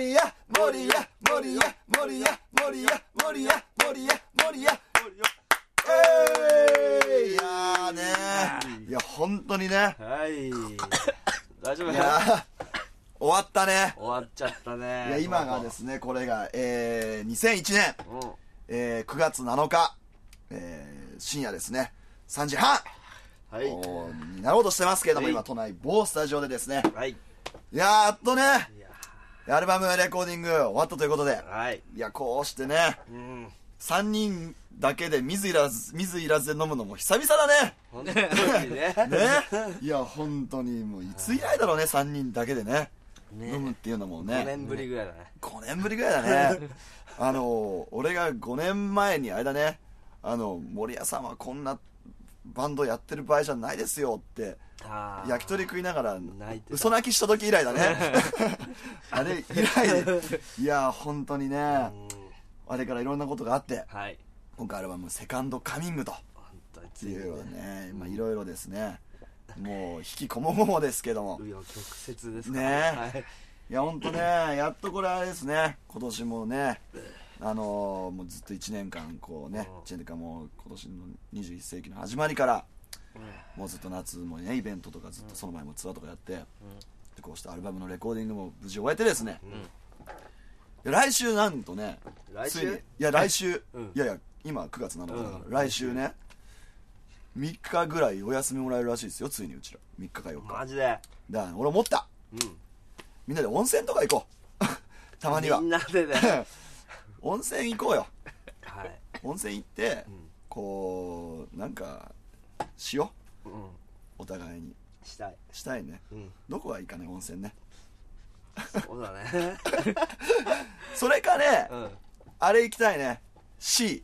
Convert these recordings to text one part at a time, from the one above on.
森屋森屋森屋森屋森屋森屋森屋森屋えいいやーねいや本当にね。はい。大丈夫いやー終わったね。終わっちゃったね。いや今がですねこれがえー、2001年、うん。えー、9月7日、えー、深夜ですね。3時半。はい。になろうとしてますけども、はい。今都内某スタジオでですね。はい。いやーやっとねアルバムレコーディング終わったということで。はい。いやこうしてねうん。3人だけで水いらず水いらずで飲むのも久々だね。本当にね。ね。いや本当にもういつ以来だろうね3人だけでね。ね。飲むっていうのも5ね年ぶりぐらいだね。5年ぶりぐらいだね。あの俺が5年前にあれだね。あの森谷さんはこんなバンドやってる場合じゃないですよって焼き鳥食いながら嘘泣きした時以来だね。あれ以来いや本当にねうん。あれからいろんなことがあってはい。今回アルバム「セカンドカミングと。本当にっていうねまあいろいろですね。もう引きこもごもですけども。紆余曲折ですから。ね。はい。いや本当ねやっとこれあれですね。今年もねあのーもうずっと1年間こうねうん。1年間もう今年の21世紀の始まりからもうずっと夏もねイベントとかずっとその前もツアーとかやって、でこうしてアルバムのレコーディングも無事終えてですね、で来週なんとね来週？ついにいや来週、うん。いやいや今9月7日だから、うん。来週ね3日ぐらいお休みもらえるらしいですよついにうちら。3日か4日。マジで？だから俺思った。うん。みんなで温泉とか行こう。たまには。みんなでね 温泉行こうよ。はい。温泉行って、うん。こうなんかしよう。ん。うお互いに。したい。したいね。うん。どこがいいかね温泉ね。そうだね。それかね、うん。あれ行きたいね。C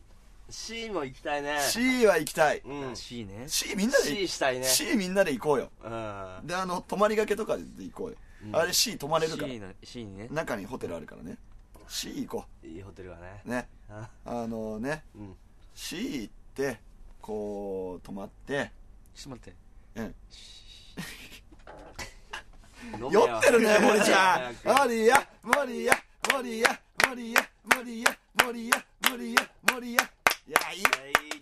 C も行きたいね。C は行きたい。うん。C ね。C みんなで C したいね。C みんなで行こうよ。うん。であの泊まりがけとかで行こうよ、うん。あれ C 泊まれるから。C の C にね。中にホテルあるからね C 行こいいホテルはね。うね。あ。あのねうん。C 行ってこう泊まって。ちょっと待って。うん。酔ってるね 森ちゃん。森や森や森や森や森や森や森や森やいやいい。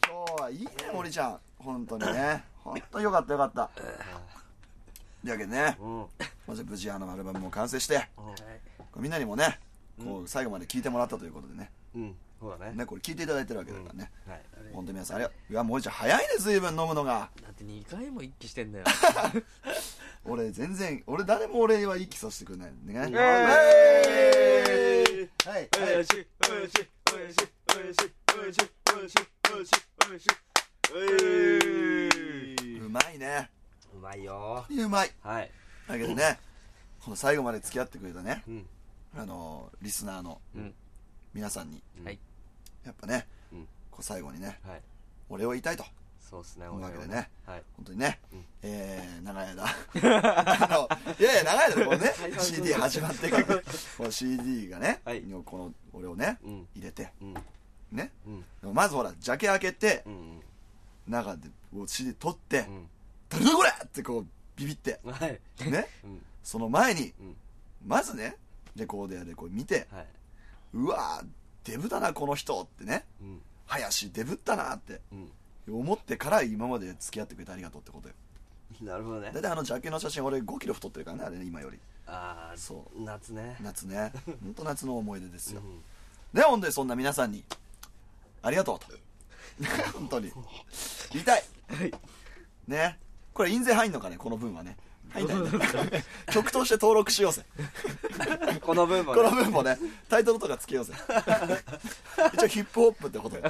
今日はいいね森ちゃん。本当にね。本当よかったよかった。というわけでねうん。まず無事あのアルバムも完成してみんなにもねこう最後まで聴いてもらったということでね。うん。そうだね。ねこれ聴いていただいてるわけだからね。はい。本当に皆さんあれいや森ちゃん早いね随分飲むのが。だって2回も一気してんだよ。俺全然俺誰も俺は一気させてくれない。ね。はい。はい。おい。しい。おい。しい。おい。しい。おい。しい。おい。しい。おい。しい。おい。しい。おい。しい。うまい。ねうまい。ようまい。はい。だけどねこの最後まで付き合ってくれたねうんあのリスナーのうん。皆さんに。はい。やっぱねうん。こう最後にねはい。お礼を言いたいと。そうっすね思うわけでね。はい。本当にね。うん。えー長い間。あのいやいや長い間このね CD 始まってから。この CD がねはい。この俺をねうん。入れて。うん。ね。うん。まずほらジャケ開けてうん中で CD 取ってうん「誰だこれ!」ってこうビビって。うんはい。ね。うん。その前にうん。まずねレコーディアでこう見てはい。うわーデブだなこの人ってね。うん。林デブったなってうん。思ってから今まで付き合ってくれてありがとうってことよ。なるほどね。大体あのジャケの写真俺5キロ太ってるからねあれね今より。ああそ夏ね。夏ね。本当夏の思い出ですよ、うんね本当にそんな皆さんにありがとうと。本当に。言い。たい。ね。これ印税入んのかねこの分はね入んないね 曲として登録しようぜ。この分もこのね分もねタイトルとかつけようぜ。一応ヒップホップってことよ。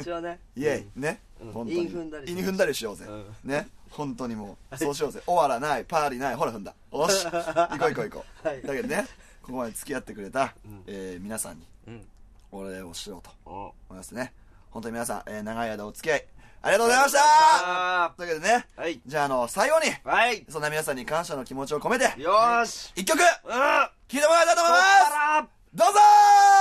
一応ね。イエイ。ね、うん。本当に。韻踏んだりし韻踏んだりしようぜ、うね。本当にもうそうしようぜ。終わらない。パーリーない。ほら踏んだ。よし。行こう行こう行こう、はい。だけどねここまで付き合ってくれた、うん。えー皆さんにうん。お礼をしようとうん思いますね。本当に皆さん、えー長い間お付き合いありがとうございました。あというわけでねはい。じゃああの最後にはい。そんな皆さんに感謝の気持ちを込めてよーし。一曲うん。聴いてもらいたいと思います。こっから